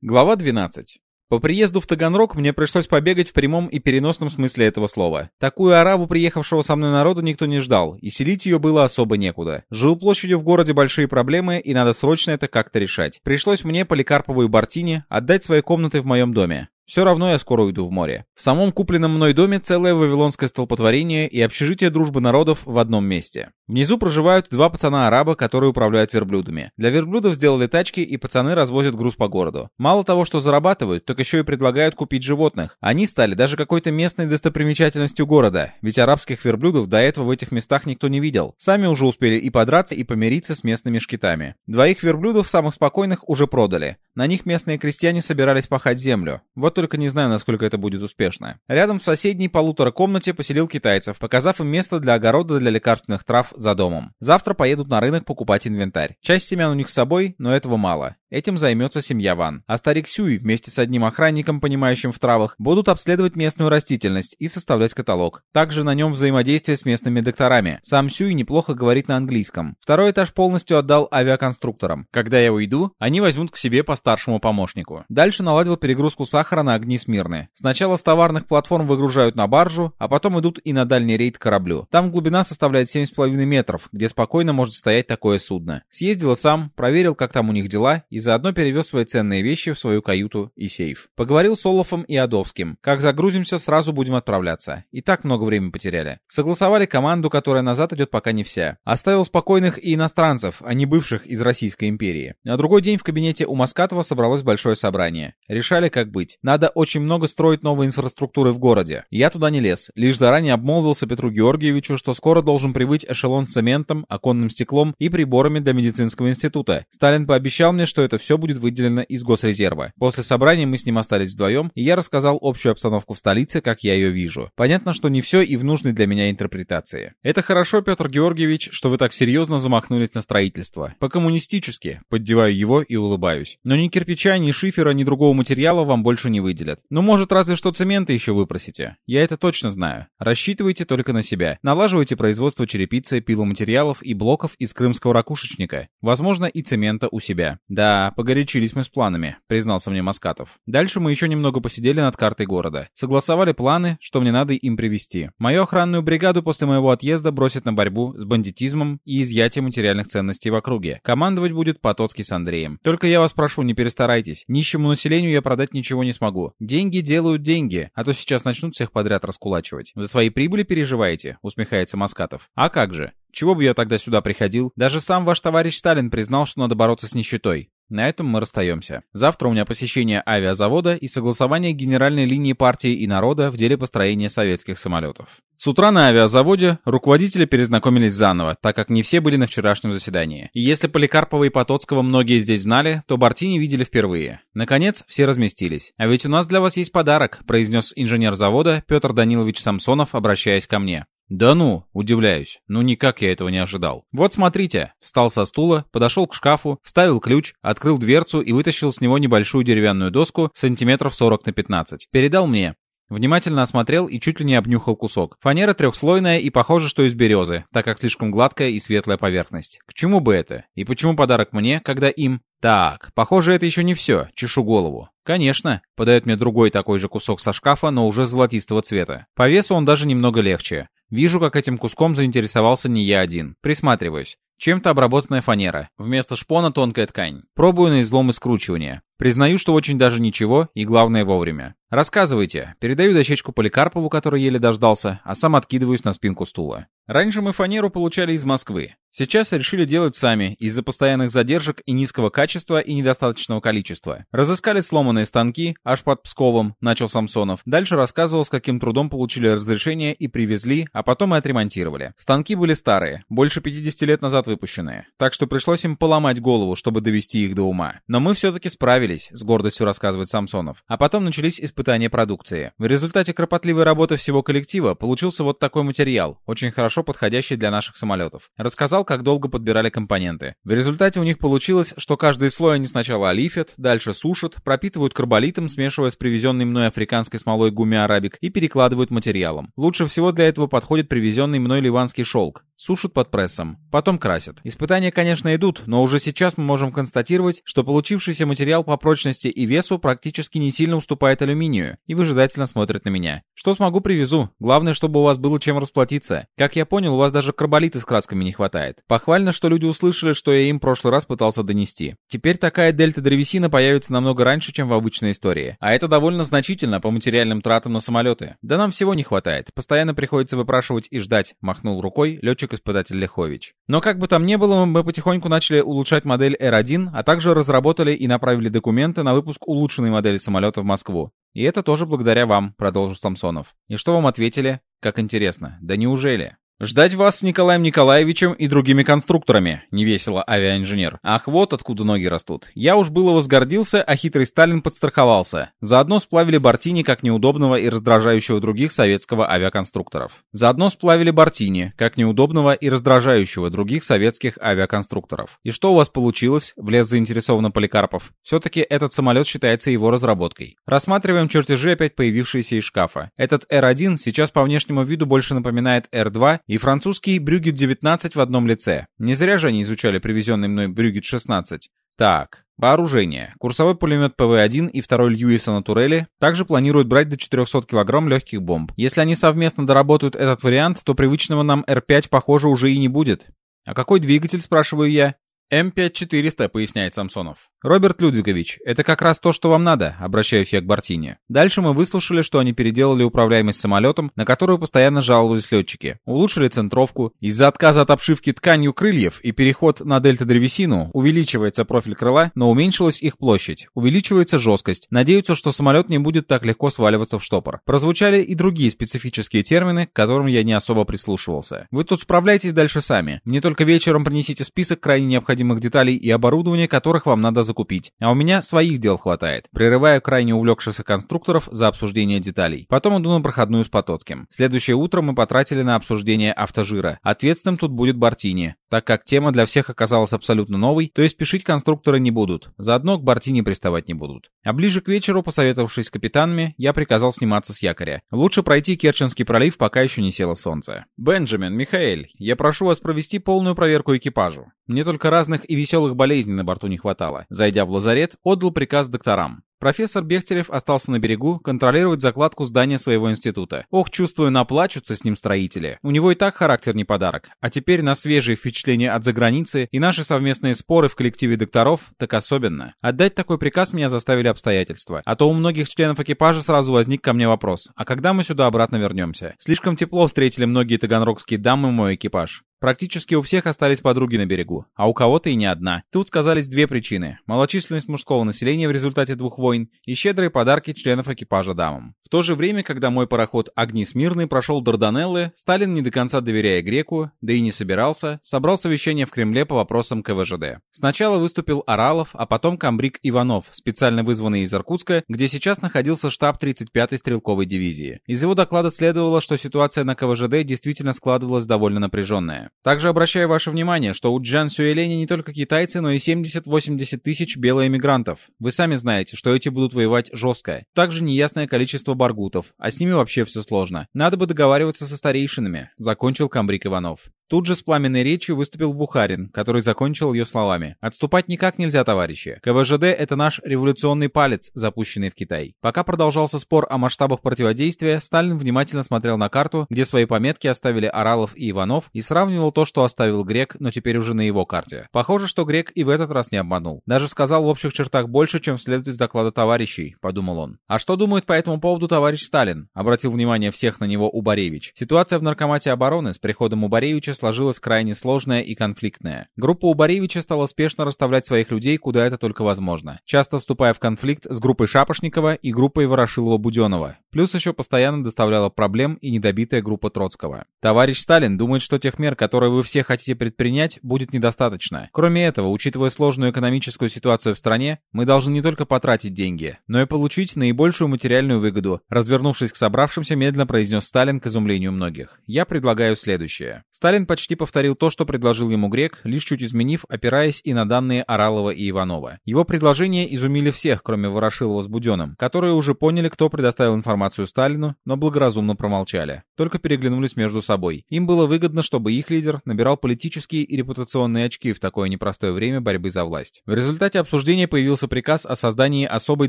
Глава 12. По приезду в Таганрог мне пришлось побегать в прямом и переносном смысле этого слова. Такую арабу приехавшего со мной народа никто не ждал, и селить ее было особо некуда. Жил площадью в городе большие проблемы, и надо срочно это как-то решать. Пришлось мне, Поликарпову и Бартине, отдать свои комнаты в моем доме. Все равно я скоро уйду в море. В самом купленном мной доме целое вавилонское столпотворение и общежитие дружбы народов в одном месте. Внизу проживают два пацана-араба, которые управляют верблюдами. Для верблюдов сделали тачки, и пацаны развозят груз по городу. Мало того, что зарабатывают, так еще и предлагают купить животных. Они стали даже какой-то местной достопримечательностью города, ведь арабских верблюдов до этого в этих местах никто не видел. Сами уже успели и подраться, и помириться с местными шкитами. Двоих верблюдов, самых спокойных, уже продали. На них местные крестьяне собирались пахать землю. Вот только не знаю, насколько это будет успешно. Рядом в соседней полутора комнате поселил китайцев, показав им место для огорода для лекарственных трав за домом. Завтра поедут на рынок покупать инвентарь. Часть семян у них с собой, но этого мало. Этим займется семья Ван. А старик Сюй вместе с одним охранником, понимающим в травах, будут обследовать местную растительность и составлять каталог. Также на нем взаимодействие с местными докторами. Сам Сюй неплохо говорит на английском. Второй этаж полностью отдал авиаконструкторам. Когда я уйду, они возьмут к себе по старшему помощнику. Дальше наладил перегрузку сахара на огни Смирны. Сначала с товарных платформ выгружают на баржу, а потом идут и на дальний рейд к кораблю. Там глубина составляет 7,5 метров, где спокойно может стоять такое судно. Съездил сам, проверил, как там у них дела, и заодно перевез свои ценные вещи в свою каюту и сейф. Поговорил с Олафом и Адовским. Как загрузимся, сразу будем отправляться. И так много времени потеряли. Согласовали команду, которая назад идет пока не вся. Оставил спокойных и иностранцев, а не бывших из Российской империи. На другой день в кабинете у Маскатова собралось большое собрание. Решали, как быть. Надо очень много строить новой инфраструктуры в городе. Я туда не лез. Лишь заранее обмолвился Петру Георгиевичу, что скоро должен прибыть эшелон с цементом, оконным стеклом и приборами для медицинского института. Сталин пообещал мне, что это все будет выделено из госрезерва. После собрания мы с ним остались вдвоем, и я рассказал общую обстановку в столице, как я ее вижу. Понятно, что не все и в нужной для меня интерпретации. Это хорошо, Петр Георгиевич, что вы так серьезно замахнулись на строительство. По-коммунистически, поддеваю его и улыбаюсь. Но ни кирпича, ни шифера, ни другого материала вам больше не выделят. Ну, может, разве что цемента еще выпросите. Я это точно знаю. Рассчитывайте только на себя. Налаживайте производство черепицы, пиломатериалов и блоков из крымского ракушечника. Возможно, и цемента у себя. Да, погорячились мы с планами, признался мне Маскатов. Дальше мы еще немного посидели над картой города. Согласовали планы, что мне надо им привести. Мою охранную бригаду после моего отъезда бросят на борьбу с бандитизмом и изъятием материальных ценностей в округе. Командовать будет Потоцкий с Андреем. Только я вас прошу, не перестарайтесь. Нищему населению я продать ничего не смогу. Деньги делают деньги, а то сейчас начнут всех подряд раскулачивать. За свои прибыли переживаете? Усмехается Маскатов. А как же? Чего бы я тогда сюда приходил? Даже сам ваш товарищ Сталин признал, что надо бороться с нищетой. На этом мы расстаемся. Завтра у меня посещение авиазавода и согласование генеральной линии партии и народа в деле построения советских самолетов. С утра на авиазаводе руководители перезнакомились заново, так как не все были на вчерашнем заседании. И если Поликарпова и Потоцкого многие здесь знали, то Бартини видели впервые. Наконец, все разместились. «А ведь у нас для вас есть подарок», произнес инженер завода Петр Данилович Самсонов, обращаясь ко мне. «Да ну!» — удивляюсь. Ну никак я этого не ожидал. «Вот смотрите!» Встал со стула, подошел к шкафу, вставил ключ, открыл дверцу и вытащил с него небольшую деревянную доску сантиметров 40 на 15. Передал мне. Внимательно осмотрел и чуть ли не обнюхал кусок. Фанера трехслойная и похоже, что из березы, так как слишком гладкая и светлая поверхность. К чему бы это? И почему подарок мне, когда им? Так, похоже, это еще не все. Чешу голову. Конечно, подает мне другой такой же кусок со шкафа, но уже золотистого цвета. По весу он даже немного легче. Вижу, как этим куском заинтересовался не я один. Присматриваюсь. Чем-то обработанная фанера. Вместо шпона тонкая ткань. Пробую на излом и скручивание. Признаю, что очень даже ничего, и главное вовремя. Рассказывайте. Передаю дощечку Поликарпову, который еле дождался, а сам откидываюсь на спинку стула. Раньше мы фанеру получали из Москвы. Сейчас решили делать сами, из-за постоянных задержек и низкого качества и недостаточного количества. Разыскали сломанные станки, аж под Псковом, начал Самсонов. Дальше рассказывал, с каким трудом получили разрешение и привезли, а потом и отремонтировали. Станки были старые, больше 50 лет назад выпущенные. Так что пришлось им поломать голову, чтобы довести их до ума. Но мы все-таки справились, с гордостью рассказывает Самсонов. А потом начались испытания продукции. В результате кропотливой работы всего коллектива получился вот такой материал, очень хорошо подходящий для наших самолетов. Рассказал, как долго подбирали компоненты. В результате у них получилось, что каждый слой они сначала олифят, дальше сушат, пропитывают карболитом, смешивая с привезенной мной африканской смолой гуми-арабик и перекладывают материалом. Лучше всего для этого подходит привезенный мной ливанский шелк. Сушат под прессом, потом красят. Испытания, конечно, идут, но уже сейчас мы можем констатировать, что получившийся материал по прочности и весу практически не сильно уступает алюминию, и выжидательно смотрит на меня. Что смогу, привезу. Главное, чтобы у вас было чем расплатиться. Как я понял, у вас даже карболита с красками не хватает. Похвально, что люди услышали, что я им в прошлый раз пытался донести. Теперь такая дельта-древесина появится намного раньше, чем в обычной истории. А это довольно значительно по материальным тратам на самолеты. Да нам всего не хватает. Постоянно приходится выпрашивать и ждать, махнул рукой летчик-испытатель Лехович. Но как бы там ни было, мы потихоньку начали улучшать модель R1, а также разработали и направили документы на выпуск улучшенной модели самолета в Москву. И это тоже благодаря вам, продолжил Самсонов. И что вам ответили? Как интересно. Да неужели? «Ждать вас с Николаем Николаевичем и другими конструкторами», — невесело авиаинженер. «Ах, вот откуда ноги растут. Я уж было возгордился, а хитрый Сталин подстраховался. Заодно сплавили Бортини как неудобного и раздражающего других советского авиаконструкторов. Заодно сплавили Бортини как неудобного и раздражающего других советских авиаконструкторов. И что у вас получилось?» — влез заинтересованно Поликарпов. «Все-таки этот самолет считается его разработкой. Рассматриваем чертежи, опять появившиеся из шкафа. Этот Р-1 сейчас по внешнему виду больше напоминает Р-2 и французский Брюгет 19 в одном лице. Не зря же они изучали привезенный мной Брюгет 16. Так, вооружение. Курсовой пулемет ПВ-1 и второй Льюиса на турели также планируют брать до 400 кг легких бомб. Если они совместно доработают этот вариант, то привычного нам Р-5, похоже, уже и не будет. А какой двигатель, спрашиваю я? М5400, поясняет Самсонов. «Роберт Людвигович, это как раз то, что вам надо», — обращаюсь я к Бартине. Дальше мы выслушали, что они переделали управляемость самолетом, на которую постоянно жаловались летчики. Улучшили центровку. Из-за отказа от обшивки тканью крыльев и переход на дельта-древесину увеличивается профиль крыла, но уменьшилась их площадь. Увеличивается жесткость. Надеются, что самолет не будет так легко сваливаться в штопор. Прозвучали и другие специфические термины, к которым я не особо прислушивался. Вы тут справляйтесь дальше сами. Мне только вечером принесите список крайне необходимых деталей и оборудования, которых вам надо закупить. А у меня своих дел хватает. Прерываю крайне увлекшихся конструкторов за обсуждение деталей. Потом иду на проходную с Потоцким. Следующее утро мы потратили на обсуждение автожира. Ответственным тут будет Бартини. Так как тема для всех оказалась абсолютно новой, то и спешить конструкторы не будут. Заодно к Бартини приставать не будут. А ближе к вечеру, посоветовавшись с капитанами, я приказал сниматься с якоря. Лучше пройти Керченский пролив, пока еще не село солнце. «Бенджамин, Михаэль, я прошу вас провести полную проверку экипажу. Мне только разных и веселых болезней на борту не хватало. Зайдя в лазарет, отдал приказ докторам. Профессор Бехтерев остался на берегу контролировать закладку здания своего института. Ох, чувствую, наплачутся с ним строители. У него и так характер не подарок. А теперь на свежие впечатления от заграницы и наши совместные споры в коллективе докторов так особенно. Отдать такой приказ меня заставили обстоятельства. А то у многих членов экипажа сразу возник ко мне вопрос. А когда мы сюда обратно вернемся? Слишком тепло встретили многие таганрогские дамы мой экипаж. Практически у всех остались подруги на берегу, а у кого-то и не одна. Тут сказались две причины. Малочисленность мужского населения в результате двух войн и щедрые подарки членов экипажа дамам. В то же время, когда мой пароход «Огни Смирный» прошел Дарданеллы, Сталин, не до конца доверяя греку, да и не собирался, собрал совещание в Кремле по вопросам КВЖД. Сначала выступил Оралов, а потом комбриг Иванов, специально вызванный из Иркутска, где сейчас находился штаб 35-й стрелковой дивизии. Из его доклада следовало, что ситуация на КВЖД действительно складывалась довольно напряженная. Также обращаю ваше внимание, что у Джан Сюэленя не только китайцы, но и 70-80 тысяч белоэмигрантов. Вы сами знаете, что эти будут воевать жестко. Также неясное количество баргутов, а с ними вообще все сложно. Надо бы договариваться со старейшинами, закончил комбриг Иванов. Тут же с пламенной речью выступил Бухарин, который закончил ее словами. «Отступать никак нельзя, товарищи. КВЖД — это наш революционный палец, запущенный в Китай». Пока продолжался спор о масштабах противодействия, Сталин внимательно смотрел на карту, где свои пометки оставили Оралов и Иванов, и сравнивал то, что оставил Грек, но теперь уже на его карте. Похоже, что Грек и в этот раз не обманул. Даже сказал в общих чертах больше, чем следует из доклада товарищей, подумал он. «А что думает по этому поводу товарищ Сталин?» Обратил внимание всех на него Убаревич. Ситуация в Наркомате обороны с приходом Убаревича сложилась крайне сложная и конфликтная. Группа Убаревича стала спешно расставлять своих людей, куда это только возможно, часто вступая в конфликт с группой Шапошникова и группой Ворошилова-Буденова. Плюс еще постоянно доставляла проблем и недобитая группа Троцкого. Товарищ Сталин думает, что тех мер, которые вы все хотите предпринять, будет недостаточно. Кроме этого, учитывая сложную экономическую ситуацию в стране, мы должны не только потратить деньги, но и получить наибольшую материальную выгоду. Развернувшись к собравшимся, медленно произнес Сталин к изумлению многих. Я предлагаю следующее. Сталин почти повторил то, что предложил ему Грек, лишь чуть изменив, опираясь и на данные Оралова и Иванова. Его предложения изумили всех, кроме Ворошилова с Буденным, которые уже поняли, кто предоставил информацию Сталину, но благоразумно промолчали. Только переглянулись между собой. Им было выгодно, чтобы их лидер набирал политические и репутационные очки в такое непростое время борьбы за власть. В результате обсуждения появился приказ о создании особой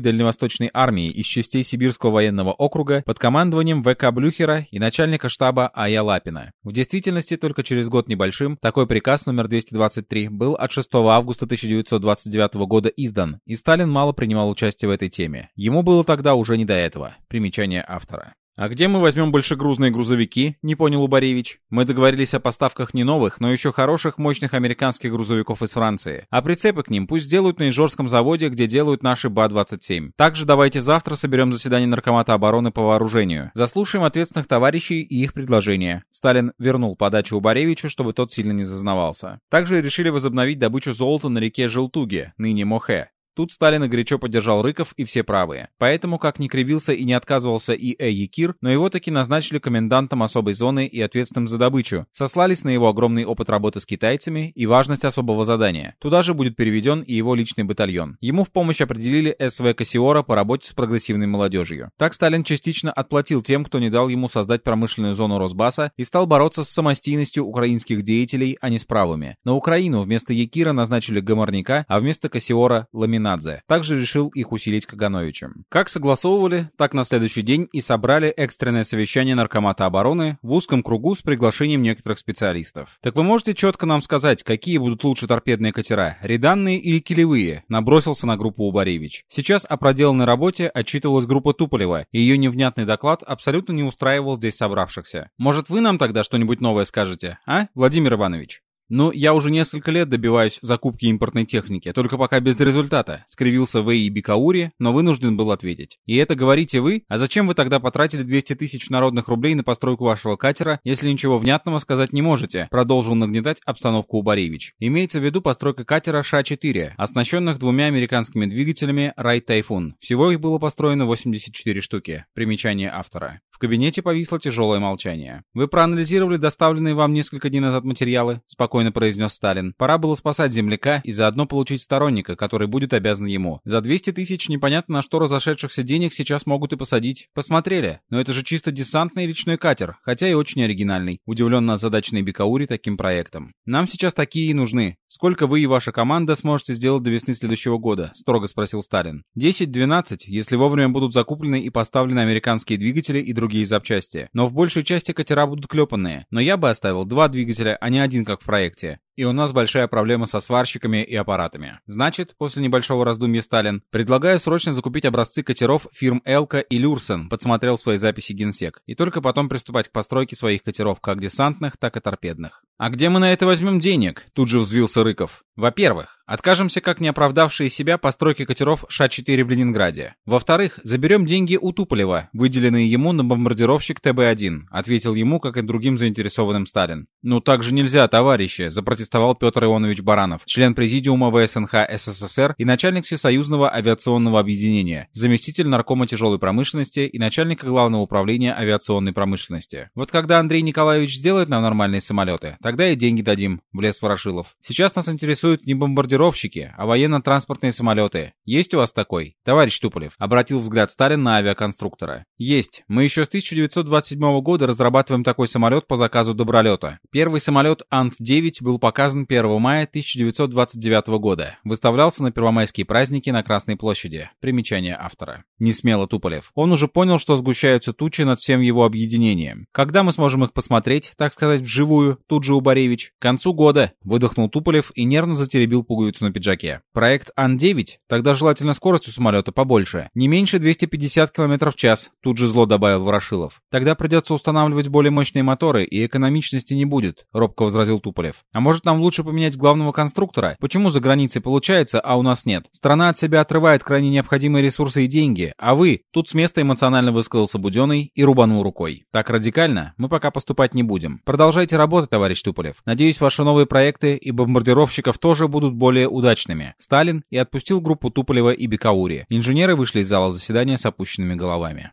дальневосточной армии из частей Сибирского военного округа под командованием ВК Блюхера и начальника штаба А.Я. Лапина. В действительности, только через год небольшим, такой приказ номер 223 был от 6 августа 1929 года издан, и Сталин мало принимал участие в этой теме. Ему было тогда уже не до этого. Примечание автора. «А где мы возьмем большегрузные грузовики?» — не понял Убаревич. «Мы договорились о поставках не новых, но еще хороших, мощных американских грузовиков из Франции. А прицепы к ним пусть сделают на Ижорском заводе, где делают наши БА-27. Также давайте завтра соберем заседание Наркомата обороны по вооружению. Заслушаем ответственных товарищей и их предложения». Сталин вернул подачу Убаревичу, чтобы тот сильно не зазнавался. Также решили возобновить добычу золота на реке Желтуге, ныне Мохе. Тут Сталина горячо поддержал Рыков и все правые. Поэтому, как ни кривился и не отказывался и Э. Якир, но его таки назначили комендантом особой зоны и ответственным за добычу, сослались на его огромный опыт работы с китайцами и важность особого задания. Туда же будет переведен и его личный батальон. Ему в помощь определили СВ Кассиора по работе с прогрессивной молодежью. Так Сталин частично отплатил тем, кто не дал ему создать промышленную зону Росбаса и стал бороться с самостийностью украинских деятелей, а не с правыми. На Украину вместо Якира назначили Гоморняка, а вместо Кассиора — Ламина Гринадзе. Также решил их усилить Кагановичем. Как согласовывали, так на следующий день и собрали экстренное совещание Наркомата обороны в узком кругу с приглашением некоторых специалистов. Так вы можете четко нам сказать, какие будут лучше торпедные катера, реданные или килевые? Набросился на группу Убаревич. Сейчас о проделанной работе отчитывалась группа Туполева, и ее невнятный доклад абсолютно не устраивал здесь собравшихся. Может, вы нам тогда что-нибудь новое скажете, а, Владимир Иванович? «Ну, я уже несколько лет добиваюсь закупки импортной техники, только пока без результата», — скривился Вэй и Бикаури, но вынужден был ответить. «И это говорите вы? А зачем вы тогда потратили 200 тысяч народных рублей на постройку вашего катера, если ничего внятного сказать не можете?» Продолжил нагнетать обстановку Убаревич. Имеется в виду постройка катера Ша-4, оснащенных двумя американскими двигателями Райт Тайфун. Всего их было построено 84 штуки. Примечание автора. В кабинете повисло тяжелое молчание. «Вы проанализировали доставленные вам несколько дней назад материалы?» Спокойно спокойно произнес Сталин. Пора было спасать земляка и заодно получить сторонника, который будет обязан ему. За 200 тысяч непонятно на что разошедшихся денег сейчас могут и посадить. Посмотрели. Но это же чисто десантный речной катер, хотя и очень оригинальный. Удивленно озадаченный Бикаури таким проектом. Нам сейчас такие и нужны. Сколько вы и ваша команда сможете сделать до весны следующего года? Строго спросил Сталин. 10-12, если вовремя будут закуплены и поставлены американские двигатели и другие запчасти. Но в большей части катера будут клепанные. Но я бы оставил два двигателя, а не один как в проекте. И у нас большая проблема со сварщиками и аппаратами. Значит, после небольшого раздумья Сталин, предлагаю срочно закупить образцы катеров фирм Элка и Люрсен, подсмотрел свои записи генсек, и только потом приступать к постройке своих катеров, как десантных, так и торпедных. «А где мы на это возьмем денег?» Тут же взвился Рыков. «Во-первых, откажемся как не оправдавшие себя постройки катеров Ша-4 в Ленинграде. Во-вторых, заберем деньги у Туполева, выделенные ему на бомбардировщик ТБ-1», ответил ему, как и другим заинтересованным Сталин. «Ну так же нельзя, товарищи», запротестовал Петр Иванович Баранов, член президиума ВСНХ СССР и начальник Всесоюзного авиационного объединения, заместитель наркома тяжелой промышленности и начальника главного управления авиационной промышленности. Вот когда Андрей Николаевич сделает нам нормальные самолеты, тогда и деньги дадим, влез Ворошилов. Сейчас нас интересуют не бомбардировщики, а военно-транспортные самолеты. Есть у вас такой? Товарищ Туполев, обратил взгляд Сталин на авиаконструктора. Есть. Мы еще с 1927 года разрабатываем такой самолет по заказу Добролета. Первый самолет Ант-9 был показан 1 мая 1929 года. Выставлялся на первомайские праздники на Красной площади. Примечание автора. Не смело Туполев. Он уже понял, что сгущаются тучи над всем его объединением. Когда мы сможем их посмотреть, так сказать, вживую, тут же Убаревич? К концу года, выдохнул Туполев и нервно затеребил пуговицу на пиджаке. Проект Ан-9? Тогда желательно скорость у самолета побольше. Не меньше 250 км в час, тут же зло добавил Ворошилов. Тогда придется устанавливать более мощные моторы, и экономичности не будет, робко возразил Туполев. А может нам лучше поменять главного конструктора? Почему за границей получается, а у нас нет? Страна от себя отрывает крайне необходимые ресурсы и деньги, а вы... Тут с места эмоционально высказался Буденный и рубанул рукой. Так радикально мы пока поступать не будем. Продолжайте работать, товарищ Туполев. Надеюсь, ваши новые проекты и бомбардировщиков тоже будут более удачными. Сталин и отпустил группу Туполева и Бекаури. Инженеры вышли из зала заседания с опущенными головами.